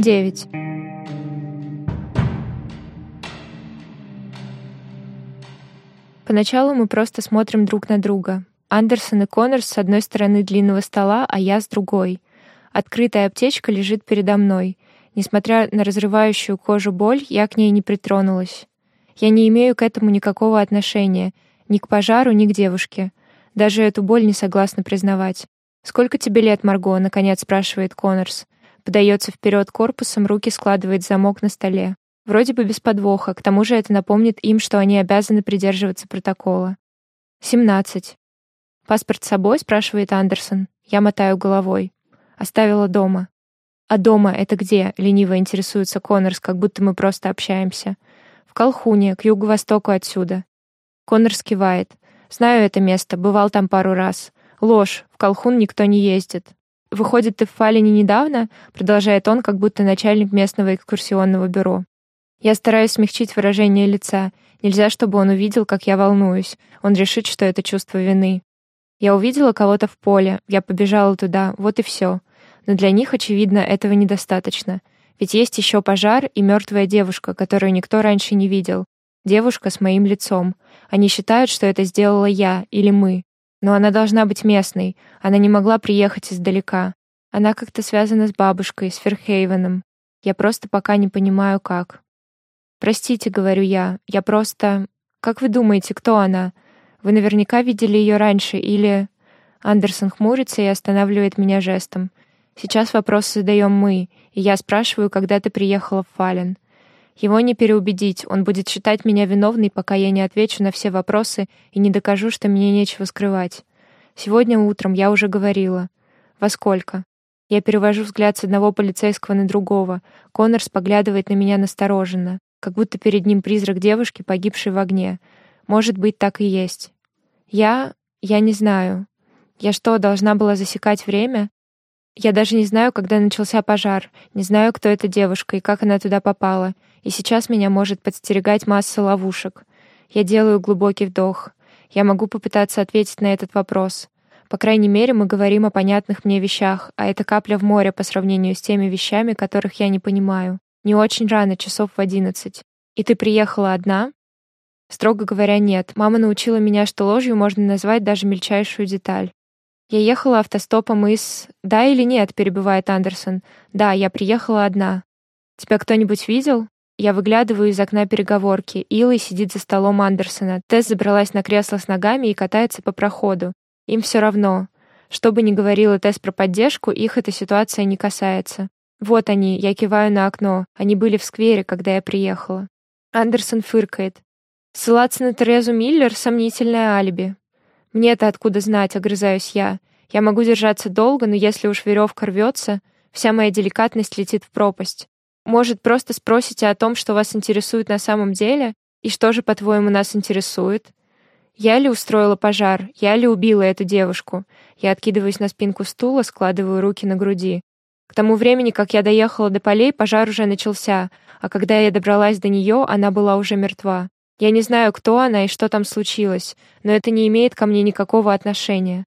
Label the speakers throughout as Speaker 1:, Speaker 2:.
Speaker 1: 9. Поначалу мы просто смотрим друг на друга. Андерсон и Коннорс с одной стороны длинного стола, а я с другой. Открытая аптечка лежит передо мной. Несмотря на разрывающую кожу боль, я к ней не притронулась. Я не имею к этому никакого отношения, ни к пожару, ни к девушке. Даже эту боль не согласна признавать. «Сколько тебе лет, Марго?» — наконец спрашивает Коннорс. Подается вперед корпусом, руки складывает замок на столе. Вроде бы без подвоха, к тому же это напомнит им, что они обязаны придерживаться протокола. «Семнадцать». «Паспорт с собой?» — спрашивает Андерсон. Я мотаю головой. «Оставила дома». «А дома это где?» — лениво интересуется Коннорс, как будто мы просто общаемся. «В Колхуне, к юго-востоку отсюда». Коннорс кивает. «Знаю это место, бывал там пару раз. Ложь, в Колхун никто не ездит. Выходит, ты в Фалине недавно?» Продолжает он, как будто начальник местного экскурсионного бюро. Я стараюсь смягчить выражение лица. Нельзя, чтобы он увидел, как я волнуюсь. Он решит, что это чувство вины. Я увидела кого-то в поле, я побежала туда, вот и все. Но для них, очевидно, этого недостаточно. Ведь есть еще пожар и мертвая девушка, которую никто раньше не видел. Девушка с моим лицом. Они считают, что это сделала я или мы. Но она должна быть местной. Она не могла приехать издалека. Она как-то связана с бабушкой, с Ферхейвеном. Я просто пока не понимаю, как. «Простите», — говорю я, — «я просто...» «Как вы думаете, кто она? Вы наверняка видели ее раньше или...» Андерсон хмурится и останавливает меня жестом. «Сейчас вопрос задаем мы, и я спрашиваю, когда ты приехала в Фален. Его не переубедить, он будет считать меня виновной, пока я не отвечу на все вопросы и не докажу, что мне нечего скрывать. Сегодня утром я уже говорила. Во сколько? Я перевожу взгляд с одного полицейского на другого. Коннорс поглядывает на меня настороженно, как будто перед ним призрак девушки, погибшей в огне. Может быть, так и есть. Я... я не знаю. Я что, должна была засекать время? Я даже не знаю, когда начался пожар, не знаю, кто эта девушка и как она туда попала, и сейчас меня может подстерегать масса ловушек. Я делаю глубокий вдох. Я могу попытаться ответить на этот вопрос. По крайней мере, мы говорим о понятных мне вещах, а это капля в море по сравнению с теми вещами, которых я не понимаю. Не очень рано, часов в одиннадцать. И ты приехала одна? Строго говоря, нет. Мама научила меня, что ложью можно назвать даже мельчайшую деталь. Я ехала автостопом из... Да или нет, перебивает Андерсон. Да, я приехала одна. Тебя кто-нибудь видел? Я выглядываю из окна переговорки. Илой сидит за столом Андерсона. Тесс забралась на кресло с ногами и катается по проходу. Им все равно. Что бы ни говорила Тесс про поддержку, их эта ситуация не касается. Вот они, я киваю на окно. Они были в сквере, когда я приехала. Андерсон фыркает. Ссылаться на Терезу Миллер — сомнительное алиби. Мне-то откуда знать, огрызаюсь я. Я могу держаться долго, но если уж веревка рвется, вся моя деликатность летит в пропасть. Может, просто спросите о том, что вас интересует на самом деле? И что же, по-твоему, нас интересует? Я ли устроила пожар? Я ли убила эту девушку? Я откидываюсь на спинку стула, складываю руки на груди. К тому времени, как я доехала до полей, пожар уже начался, а когда я добралась до нее, она была уже мертва. Я не знаю, кто она и что там случилось, но это не имеет ко мне никакого отношения.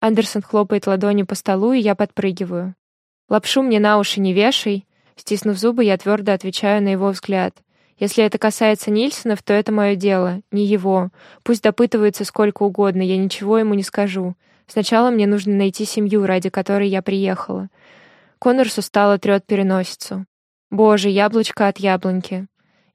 Speaker 1: Андерсон хлопает ладонью по столу, и я подпрыгиваю. Лапшу мне на уши не вешай. Стиснув зубы, я твердо отвечаю на его взгляд. Если это касается Нильсонов, то это мое дело, не его. Пусть допытывается сколько угодно, я ничего ему не скажу. Сначала мне нужно найти семью, ради которой я приехала. Коннорс устало трет переносицу. Боже, яблочко от яблоньки.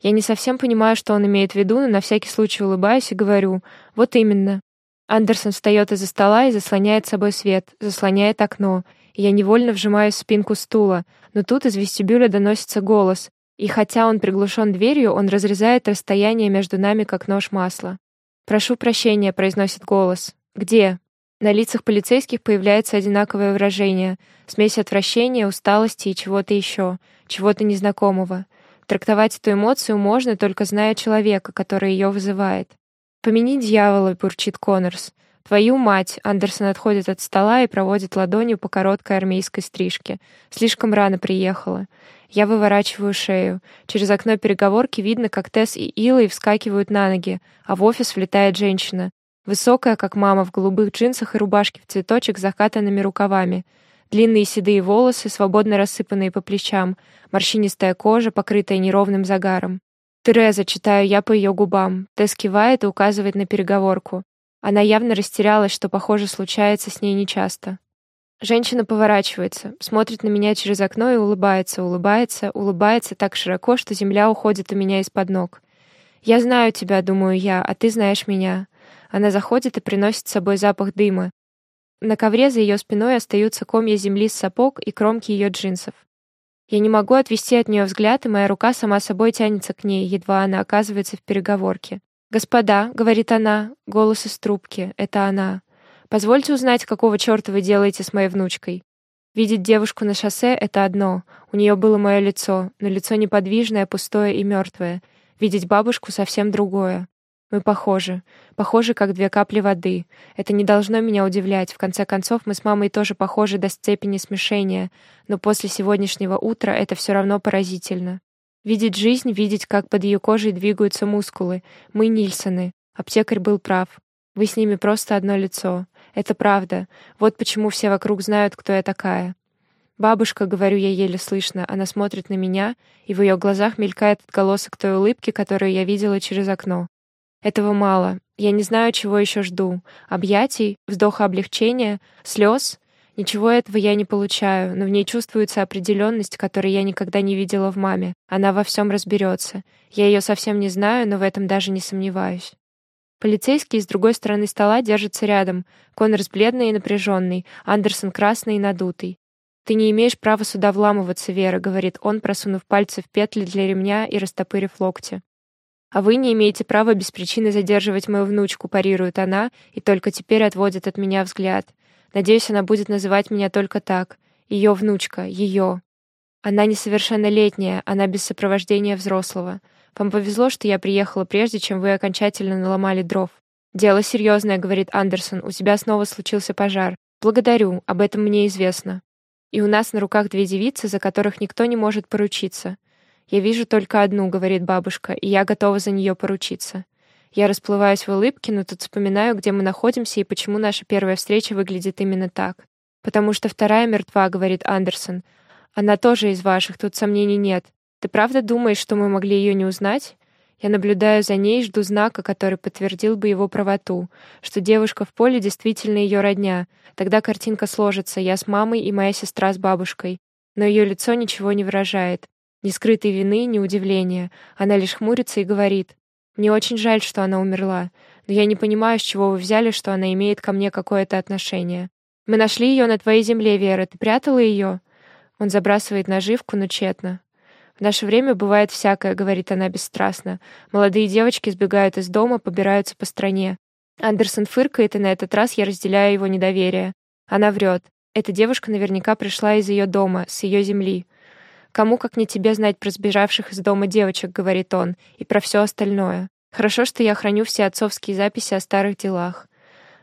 Speaker 1: Я не совсем понимаю, что он имеет в виду, но на всякий случай улыбаюсь и говорю «Вот именно». Андерсон встает из-за стола и заслоняет собой свет, заслоняет окно, я невольно вжимаюсь в спинку стула, но тут из вестибюля доносится голос, и хотя он приглушен дверью, он разрезает расстояние между нами, как нож масла. «Прошу прощения», — произносит голос. «Где?» На лицах полицейских появляется одинаковое выражение, смесь отвращения, усталости и чего-то еще, чего-то незнакомого. Трактовать эту эмоцию можно, только зная человека, который ее вызывает. «Помяни дьявола», — бурчит Коннорс. «Твою мать!» — Андерсон отходит от стола и проводит ладонью по короткой армейской стрижке. «Слишком рано приехала». Я выворачиваю шею. Через окно переговорки видно, как Тесс и Илой вскакивают на ноги, а в офис влетает женщина. Высокая, как мама, в голубых джинсах и рубашке в цветочек с закатанными рукавами. Длинные седые волосы, свободно рассыпанные по плечам, морщинистая кожа, покрытая неровным загаром. «Тереза», читаю я по ее губам. Тесс кивает и указывает на переговорку. Она явно растерялась, что, похоже, случается с ней нечасто. Женщина поворачивается, смотрит на меня через окно и улыбается, улыбается, улыбается так широко, что земля уходит у меня из-под ног. «Я знаю тебя», — думаю я, — «а ты знаешь меня». Она заходит и приносит с собой запах дыма. На ковре за ее спиной остаются комья земли с сапог и кромки ее джинсов. Я не могу отвести от нее взгляд, и моя рука сама собой тянется к ней, едва она оказывается в переговорке. «Господа», — говорит она, голос из трубки, это она. «Позвольте узнать, какого черта вы делаете с моей внучкой?» Видеть девушку на шоссе — это одно. У нее было мое лицо, но лицо неподвижное, пустое и мертвое. Видеть бабушку — совсем другое. Мы похожи. Похожи, как две капли воды. Это не должно меня удивлять. В конце концов, мы с мамой тоже похожи до степени смешения. Но после сегодняшнего утра это все равно поразительно. Видеть жизнь, видеть, как под ее кожей двигаются мускулы. Мы Нильсоны. Аптекарь был прав. Вы с ними просто одно лицо. Это правда. Вот почему все вокруг знают, кто я такая. «Бабушка», — говорю я еле слышно, она смотрит на меня, и в ее глазах мелькает отголосок той улыбки, которую я видела через окно. Этого мало. Я не знаю, чего еще жду. Объятий, вздоха облегчения, слез. Ничего этого я не получаю, но в ней чувствуется определенность, которой я никогда не видела в маме. Она во всем разберется. Я ее совсем не знаю, но в этом даже не сомневаюсь. Полицейские с другой стороны стола держатся рядом. Коннорс бледный и напряженный, Андерсон красный и надутый. «Ты не имеешь права сюда вламываться, Вера», — говорит он, просунув пальцы в петли для ремня и растопырив локти. «А вы не имеете права без причины задерживать мою внучку», — парирует она, и только теперь отводит от меня взгляд. Надеюсь, она будет называть меня только так. Ее внучка, ее. Она несовершеннолетняя, она без сопровождения взрослого. Вам повезло, что я приехала прежде, чем вы окончательно наломали дров. Дело серьезное, говорит Андерсон, у тебя снова случился пожар. Благодарю, об этом мне известно. И у нас на руках две девицы, за которых никто не может поручиться. Я вижу только одну, говорит бабушка, и я готова за нее поручиться. Я расплываюсь в улыбке, но тут вспоминаю, где мы находимся и почему наша первая встреча выглядит именно так. Потому что вторая мертва, говорит Андерсон. Она тоже из ваших, тут сомнений нет. Ты правда думаешь, что мы могли ее не узнать? Я наблюдаю за ней и жду знака, который подтвердил бы его правоту, что девушка в поле действительно ее родня. Тогда картинка сложится, я с мамой и моя сестра с бабушкой. Но ее лицо ничего не выражает. Ни скрытой вины, ни удивления. Она лишь хмурится и говорит. «Мне очень жаль, что она умерла, но я не понимаю, с чего вы взяли, что она имеет ко мне какое-то отношение. Мы нашли ее на твоей земле, Вера, ты прятала ее?» Он забрасывает наживку, но тщетно. В наше время бывает всякое, говорит она бесстрастно. Молодые девочки сбегают из дома, побираются по стране. Андерсон фыркает, и на этот раз я разделяю его недоверие. Она врет. Эта девушка наверняка пришла из ее дома, с ее земли. «Кому, как не тебе, знать про сбежавших из дома девочек», — говорит он, — «и про все остальное. Хорошо, что я храню все отцовские записи о старых делах».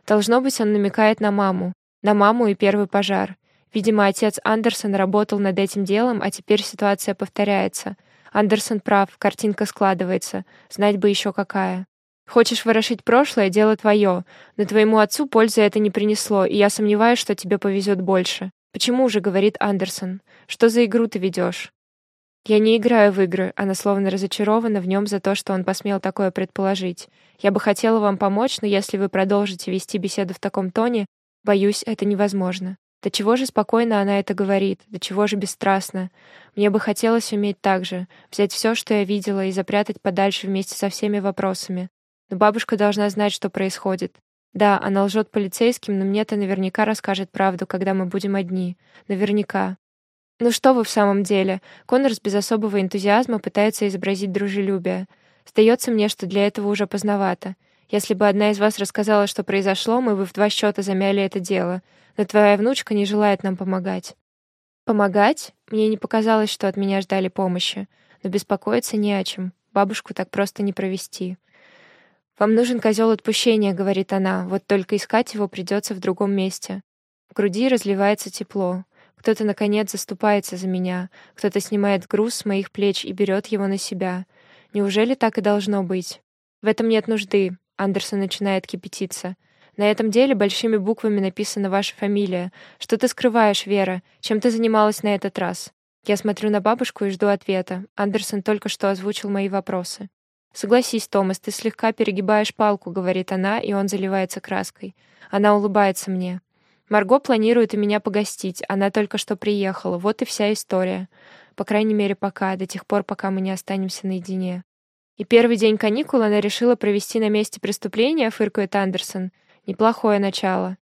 Speaker 1: Должно быть, он намекает на маму. На маму и первый пожар. Видимо, отец Андерсон работал над этим делом, а теперь ситуация повторяется. Андерсон прав, картинка складывается. Знать бы еще какая. Хочешь ворошить прошлое — дело твое, но твоему отцу пользы это не принесло, и я сомневаюсь, что тебе повезет больше. Почему же, говорит Андерсон, что за игру ты ведешь? Я не играю в игры, она словно разочарована в нем за то, что он посмел такое предположить. Я бы хотела вам помочь, но если вы продолжите вести беседу в таком тоне, боюсь, это невозможно. До чего же спокойно она это говорит, до чего же бесстрастно. Мне бы хотелось уметь так же, взять все, что я видела, и запрятать подальше вместе со всеми вопросами. Но бабушка должна знать, что происходит. Да, она лжет полицейским, но мне-то наверняка расскажет правду, когда мы будем одни. Наверняка. Ну что вы в самом деле? Коннорс без особого энтузиазма пытается изобразить дружелюбие. Сдается мне, что для этого уже поздновато. Если бы одна из вас рассказала, что произошло, мы бы в два счета замяли это дело. Но твоя внучка не желает нам помогать. Помогать? Мне не показалось, что от меня ждали помощи. Но беспокоиться не о чем. Бабушку так просто не провести. «Вам нужен козел отпущения», — говорит она, «вот только искать его придется в другом месте». В груди разливается тепло. Кто-то, наконец, заступается за меня. Кто-то снимает груз с моих плеч и берет его на себя. Неужели так и должно быть? В этом нет нужды. Андерсон начинает кипятиться. На этом деле большими буквами написана ваша фамилия. Что ты скрываешь, Вера? Чем ты занималась на этот раз?» Я смотрю на бабушку и жду ответа. Андерсон только что озвучил мои вопросы. «Согласись, Томас, ты слегка перегибаешь палку», — говорит она, и он заливается краской. Она улыбается мне. Марго планирует у меня погостить. Она только что приехала. Вот и вся история. По крайней мере, пока, до тех пор, пока мы не останемся наедине. И первый день каникул она решила провести на месте преступления, фыркает Андерсон. Неплохое начало.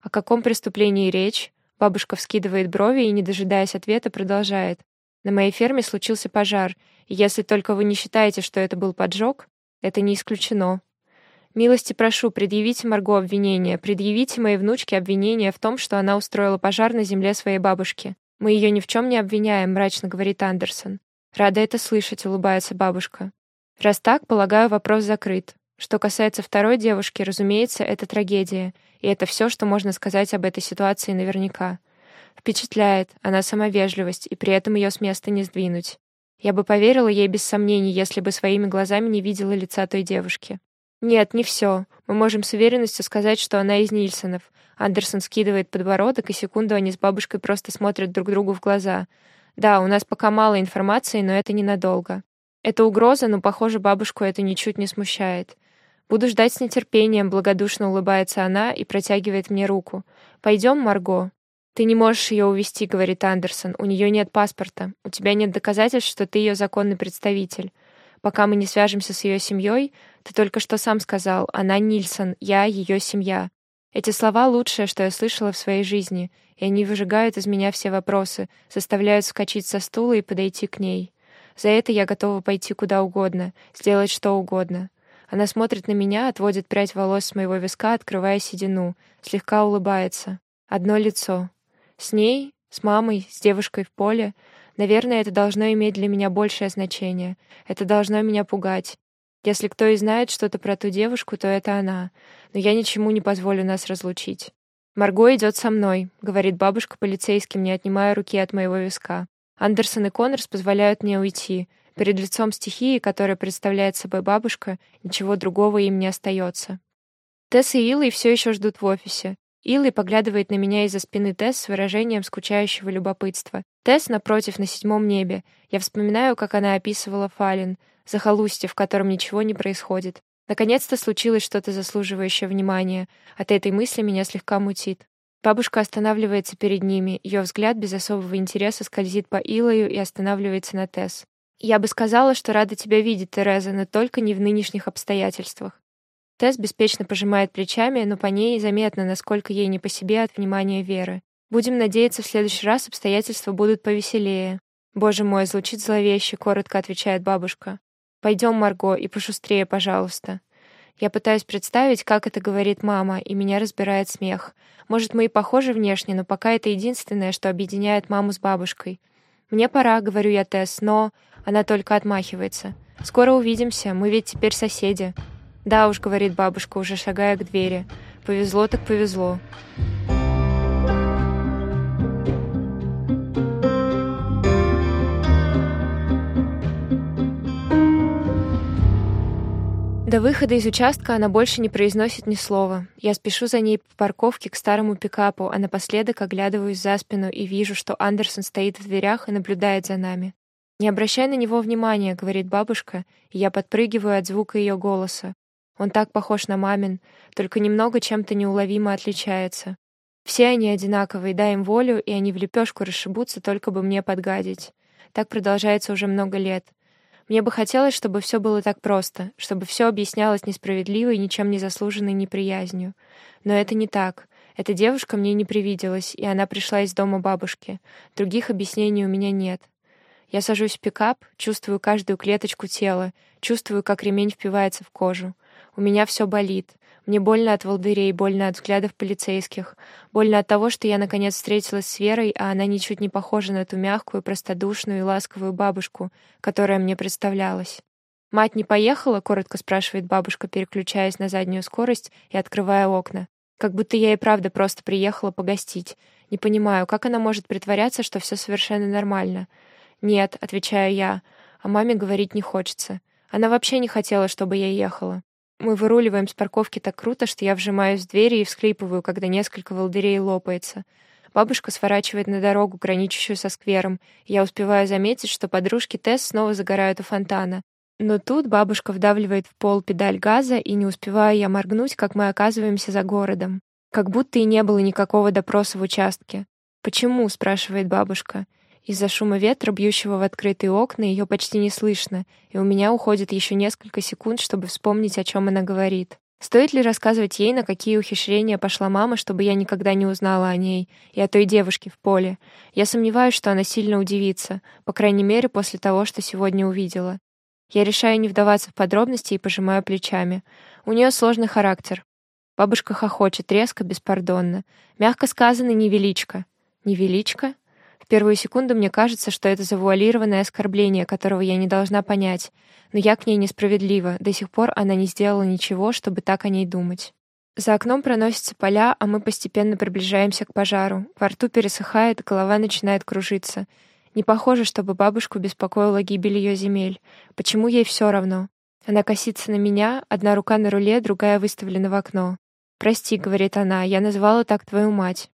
Speaker 1: О каком преступлении речь? Бабушка вскидывает брови и, не дожидаясь ответа, продолжает. На моей ферме случился пожар, и если только вы не считаете, что это был поджог, это не исключено. Милости прошу, предъявите Марго обвинение, предъявите моей внучке обвинение в том, что она устроила пожар на земле своей бабушки. Мы ее ни в чем не обвиняем, мрачно говорит Андерсон. Рада это слышать, улыбается бабушка. Раз так, полагаю, вопрос закрыт. Что касается второй девушки, разумеется, это трагедия, и это все, что можно сказать об этой ситуации наверняка. Впечатляет, она сама вежливость, и при этом ее с места не сдвинуть. Я бы поверила ей без сомнений, если бы своими глазами не видела лица той девушки. Нет, не все. Мы можем с уверенностью сказать, что она из Нильсонов. Андерсон скидывает подбородок, и секунду они с бабушкой просто смотрят друг другу в глаза. Да, у нас пока мало информации, но это ненадолго. Это угроза, но, похоже, бабушку это ничуть не смущает. Буду ждать с нетерпением, благодушно улыбается она и протягивает мне руку. Пойдем, Марго. Ты не можешь ее увести, говорит Андерсон. У нее нет паспорта. У тебя нет доказательств, что ты ее законный представитель. Пока мы не свяжемся с ее семьей, ты только что сам сказал, она Нильсон, я ее семья. Эти слова лучшее, что я слышала в своей жизни, и они выжигают из меня все вопросы, заставляют скачать со стула и подойти к ней. За это я готова пойти куда угодно, сделать что угодно. Она смотрит на меня, отводит прядь волос с моего виска, открывая седину, слегка улыбается. Одно лицо. С ней, с мамой, с девушкой в поле Наверное, это должно иметь для меня большее значение. Это должно меня пугать. Если кто и знает что-то про ту девушку, то это она. Но я ничему не позволю нас разлучить. «Марго идет со мной», — говорит бабушка полицейским, не отнимая руки от моего виска. Андерсон и Коннорс позволяют мне уйти. Перед лицом стихии, которая представляет собой бабушка, ничего другого им не остается. Тесс и Илой все еще ждут в офисе. Илой поглядывает на меня из-за спины Тесс с выражением скучающего любопытства. Тесс напротив, на седьмом небе. Я вспоминаю, как она описывала Фален, захолустье, в котором ничего не происходит. Наконец-то случилось что-то заслуживающее внимания. От этой мысли меня слегка мутит. Бабушка останавливается перед ними, ее взгляд без особого интереса скользит по Илою и останавливается на Тесс. «Я бы сказала, что рада тебя видеть, Тереза, но только не в нынешних обстоятельствах. Тесс беспечно пожимает плечами, но по ней заметно, насколько ей не по себе от внимания Веры. Будем надеяться, в следующий раз обстоятельства будут повеселее. Боже мой, звучит зловеще, коротко отвечает бабушка. Пойдем, Марго, и пошустрее, пожалуйста. Я пытаюсь представить, как это говорит мама, и меня разбирает смех. Может, мы и похожи внешне, но пока это единственное, что объединяет маму с бабушкой. Мне пора, говорю я Тесс, но она только отмахивается. Скоро увидимся, мы ведь теперь соседи. «Да уж», — говорит бабушка, уже шагая к двери. «Повезло так повезло». До выхода из участка она больше не произносит ни слова. Я спешу за ней по парковке к старому пикапу, а напоследок оглядываюсь за спину и вижу, что Андерсон стоит в дверях и наблюдает за нами. «Не обращай на него внимания», — говорит бабушка, и я подпрыгиваю от звука ее голоса. Он так похож на мамин, только немного чем-то неуловимо отличается. Все они одинаковые, дай им волю, и они в лепешку расшибутся, только бы мне подгадить. Так продолжается уже много лет. Мне бы хотелось, чтобы все было так просто, чтобы все объяснялось несправедливой, ничем не заслуженной неприязнью. Но это не так. Эта девушка мне не привиделась, и она пришла из дома бабушки. Других объяснений у меня нет. Я сажусь в пикап, чувствую каждую клеточку тела, чувствую, как ремень впивается в кожу. У меня все болит. Мне больно от волдырей, больно от взглядов полицейских, больно от того, что я наконец встретилась с Верой, а она ничуть не похожа на ту мягкую, простодушную и ласковую бабушку, которая мне представлялась. «Мать не поехала?» — коротко спрашивает бабушка, переключаясь на заднюю скорость и открывая окна. Как будто я и правда просто приехала погостить. Не понимаю, как она может притворяться, что все совершенно нормально. «Нет», — отвечаю я, а маме говорить не хочется. Она вообще не хотела, чтобы я ехала. Мы выруливаем с парковки так круто, что я вжимаюсь в двери и всхлипываю, когда несколько волдырей лопается. Бабушка сворачивает на дорогу, граничащую со сквером. Я успеваю заметить, что подружки Тесс снова загорают у фонтана. Но тут бабушка вдавливает в пол педаль газа, и не успеваю я моргнуть, как мы оказываемся за городом. Как будто и не было никакого допроса в участке. «Почему?» — спрашивает бабушка. Из-за шума ветра, бьющего в открытые окна, ее почти не слышно, и у меня уходит еще несколько секунд, чтобы вспомнить, о чем она говорит. Стоит ли рассказывать ей, на какие ухищрения пошла мама, чтобы я никогда не узнала о ней и о той девушке в поле? Я сомневаюсь, что она сильно удивится, по крайней мере, после того, что сегодня увидела. Я решаю не вдаваться в подробности и пожимаю плечами. У нее сложный характер. Бабушка хохочет резко, беспардонно. Мягко сказано, невеличко. Невеличко? В первую секунду мне кажется, что это завуалированное оскорбление, которого я не должна понять. Но я к ней несправедлива. До сих пор она не сделала ничего, чтобы так о ней думать. За окном проносятся поля, а мы постепенно приближаемся к пожару. Во рту пересыхает, голова начинает кружиться. Не похоже, чтобы бабушку беспокоила гибель ее земель. Почему ей все равно? Она косится на меня, одна рука на руле, другая выставлена в окно. «Прости», — говорит она, — «я назвала так твою мать».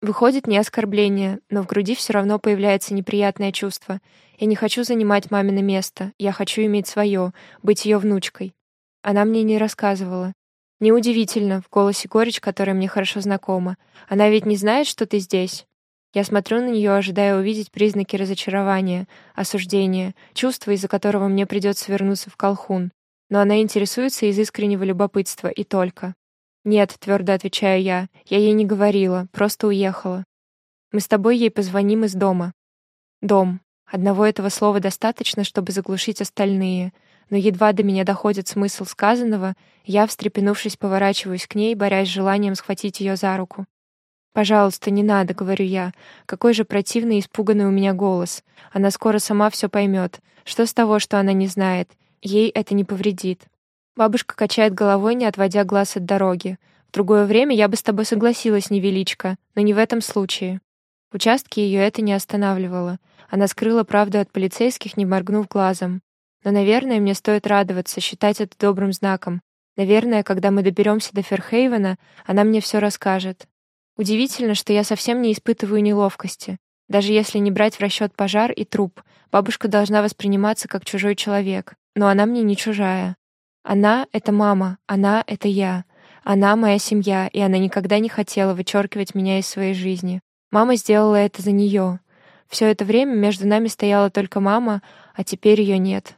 Speaker 1: Выходит не оскорбление, но в груди все равно появляется неприятное чувство. Я не хочу занимать мамино место, я хочу иметь свое, быть ее внучкой. Она мне не рассказывала. Неудивительно, в голосе горечь, которая мне хорошо знакома. Она ведь не знает, что ты здесь. Я смотрю на нее, ожидая увидеть признаки разочарования, осуждения, чувства, из-за которого мне придется вернуться в колхун. Но она интересуется из искреннего любопытства и только. «Нет», — твердо отвечаю я, — «я ей не говорила, просто уехала. Мы с тобой ей позвоним из дома». «Дом». Одного этого слова достаточно, чтобы заглушить остальные, но едва до меня доходит смысл сказанного, я, встрепенувшись, поворачиваюсь к ней, борясь с желанием схватить ее за руку. «Пожалуйста, не надо», — говорю я. Какой же противный и испуганный у меня голос. Она скоро сама все поймет. Что с того, что она не знает? Ей это не повредит. Бабушка качает головой, не отводя глаз от дороги. В другое время я бы с тобой согласилась, невеличко, но не в этом случае. В участке ее это не останавливало. Она скрыла правду от полицейских, не моргнув глазом. Но, наверное, мне стоит радоваться, считать это добрым знаком. Наверное, когда мы доберемся до Ферхейвена, она мне все расскажет. Удивительно, что я совсем не испытываю неловкости. Даже если не брать в расчет пожар и труп, бабушка должна восприниматься как чужой человек. Но она мне не чужая. Она — это мама, она — это я. Она — моя семья, и она никогда не хотела вычеркивать меня из своей жизни. Мама сделала это за нее. Все это время между нами стояла только мама, а теперь ее нет.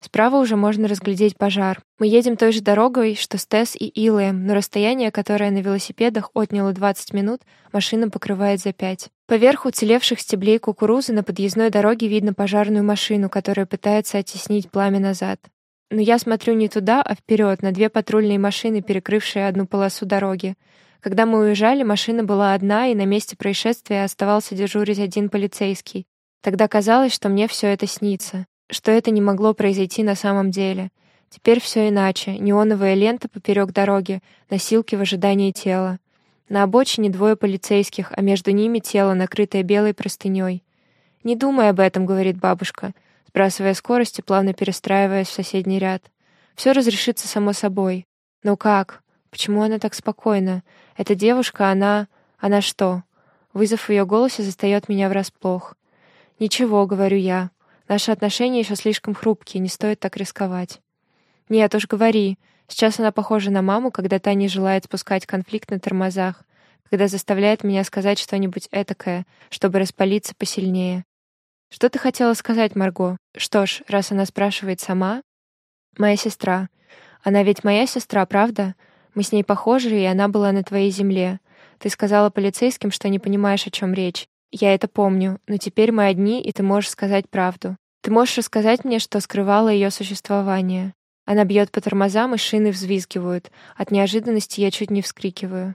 Speaker 1: Справа уже можно разглядеть пожар. Мы едем той же дорогой, что с Тесс и Илэем, но расстояние, которое на велосипедах отняло 20 минут, машина покрывает за 5. Поверх уцелевших стеблей кукурузы на подъездной дороге видно пожарную машину, которая пытается оттеснить пламя назад. Но я смотрю не туда, а вперед, на две патрульные машины, перекрывшие одну полосу дороги. Когда мы уезжали, машина была одна, и на месте происшествия оставался дежурить один полицейский. Тогда казалось, что мне все это снится что это не могло произойти на самом деле. Теперь все иначе. Неоновая лента поперек дороги, носилки в ожидании тела. На обочине двое полицейских, а между ними тело, накрытое белой простыней. «Не думай об этом», — говорит бабушка, сбрасывая скорость и плавно перестраиваясь в соседний ряд. «Все разрешится само собой». «Ну как? Почему она так спокойна? Эта девушка, она... Она что?» Вызов в ее голосе застает меня врасплох. «Ничего», — говорю я. Наши отношения еще слишком хрупкие, не стоит так рисковать. Нет уж, говори. Сейчас она похожа на маму, когда та не желает спускать конфликт на тормозах, когда заставляет меня сказать что-нибудь этакое, чтобы распалиться посильнее. Что ты хотела сказать, Марго? Что ж, раз она спрашивает сама... Моя сестра. Она ведь моя сестра, правда? Мы с ней похожи, и она была на твоей земле. Ты сказала полицейским, что не понимаешь, о чем речь. Я это помню, но теперь мы одни, и ты можешь сказать правду. Ты можешь рассказать мне, что скрывало ее существование. Она бьет по тормозам, и шины взвизгивают. От неожиданности я чуть не вскрикиваю.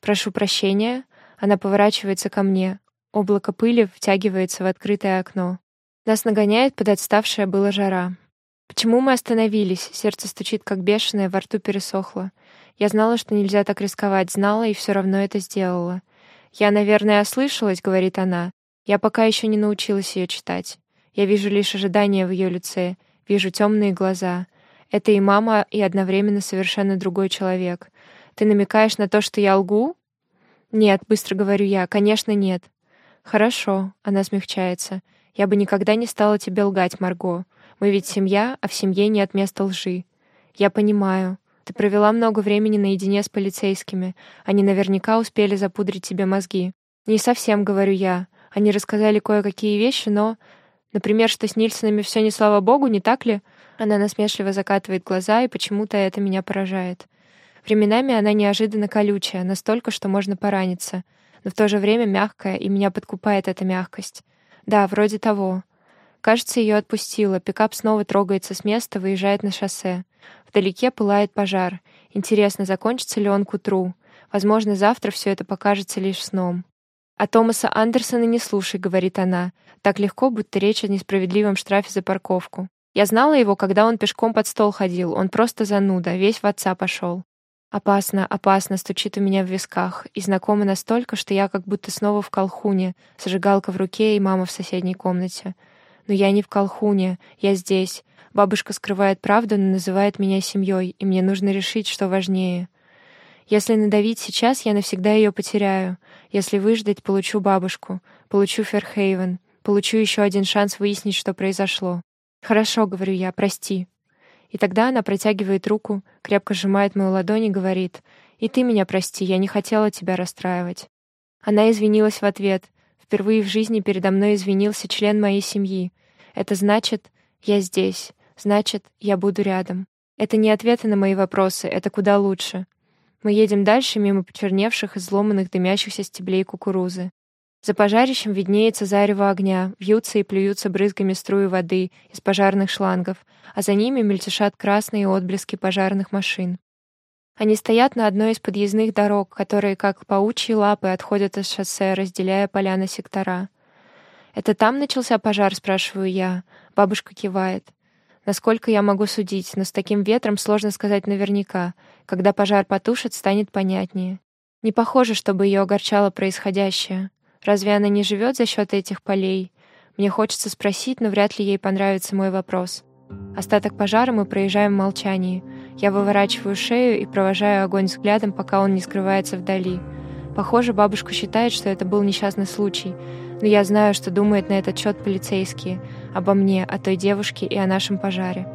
Speaker 1: Прошу прощения. Она поворачивается ко мне. Облако пыли втягивается в открытое окно. Нас нагоняет подотставшая была жара. Почему мы остановились? Сердце стучит как бешеное, во рту пересохло. Я знала, что нельзя так рисковать, знала и все равно это сделала. «Я, наверное, ослышалась», — говорит она. «Я пока еще не научилась ее читать. Я вижу лишь ожидание в ее лице, вижу темные глаза. Это и мама, и одновременно совершенно другой человек. Ты намекаешь на то, что я лгу? Нет, быстро говорю я, конечно, нет. Хорошо, она смягчается. Я бы никогда не стала тебе лгать, Марго. Мы ведь семья, а в семье нет места лжи. Я понимаю. Ты провела много времени наедине с полицейскими. Они наверняка успели запудрить тебе мозги. Не совсем, говорю я. Они рассказали кое-какие вещи, но... Например, что с Нильсонами все не слава богу, не так ли? Она насмешливо закатывает глаза, и почему-то это меня поражает. Временами она неожиданно колючая, настолько, что можно пораниться. Но в то же время мягкая, и меня подкупает эта мягкость. Да, вроде того. Кажется, ее отпустило. Пикап снова трогается с места, выезжает на шоссе. Вдалеке пылает пожар. Интересно, закончится ли он к утру? Возможно, завтра все это покажется лишь сном. «А Томаса Андерсона не слушай», — говорит она. Так легко, будто речь о несправедливом штрафе за парковку. Я знала его, когда он пешком под стол ходил. Он просто зануда, весь в отца пошел. Опасно, опасно стучит у меня в висках, и знакомо настолько, что я как будто снова в колхуне, зажигалка в руке и мама в соседней комнате. Но я не в колхуне, я здесь. Бабушка скрывает правду, но называет меня семьей, и мне нужно решить, что важнее. Если надавить сейчас, я навсегда ее потеряю. Если выждать, получу бабушку, получу Ферхейвен, получу еще один шанс выяснить, что произошло. «Хорошо», — говорю я, — «прости». И тогда она протягивает руку, крепко сжимает мою ладонь и говорит, «И ты меня прости, я не хотела тебя расстраивать». Она извинилась в ответ. Впервые в жизни передо мной извинился член моей семьи. Это значит, я здесь. Значит, я буду рядом. Это не ответы на мои вопросы, это куда лучше. Мы едем дальше мимо почерневших, изломанных, дымящихся стеблей кукурузы. За пожарищем виднеется зарево огня, вьются и плюются брызгами струи воды из пожарных шлангов, а за ними мельтешат красные отблески пожарных машин. Они стоят на одной из подъездных дорог, которые, как паучьи лапы, отходят от шоссе, разделяя поля на сектора. «Это там начался пожар?» — спрашиваю я. Бабушка кивает. Насколько я могу судить, но с таким ветром сложно сказать наверняка. Когда пожар потушит, станет понятнее. Не похоже, чтобы ее огорчало происходящее. Разве она не живет за счет этих полей? Мне хочется спросить, но вряд ли ей понравится мой вопрос. Остаток пожара мы проезжаем в молчании. Я выворачиваю шею и провожаю огонь взглядом, пока он не скрывается вдали. Похоже, бабушка считает, что это был несчастный случай, но я знаю, что думают на этот счет полицейские, обо мне, о той девушке и о нашем пожаре.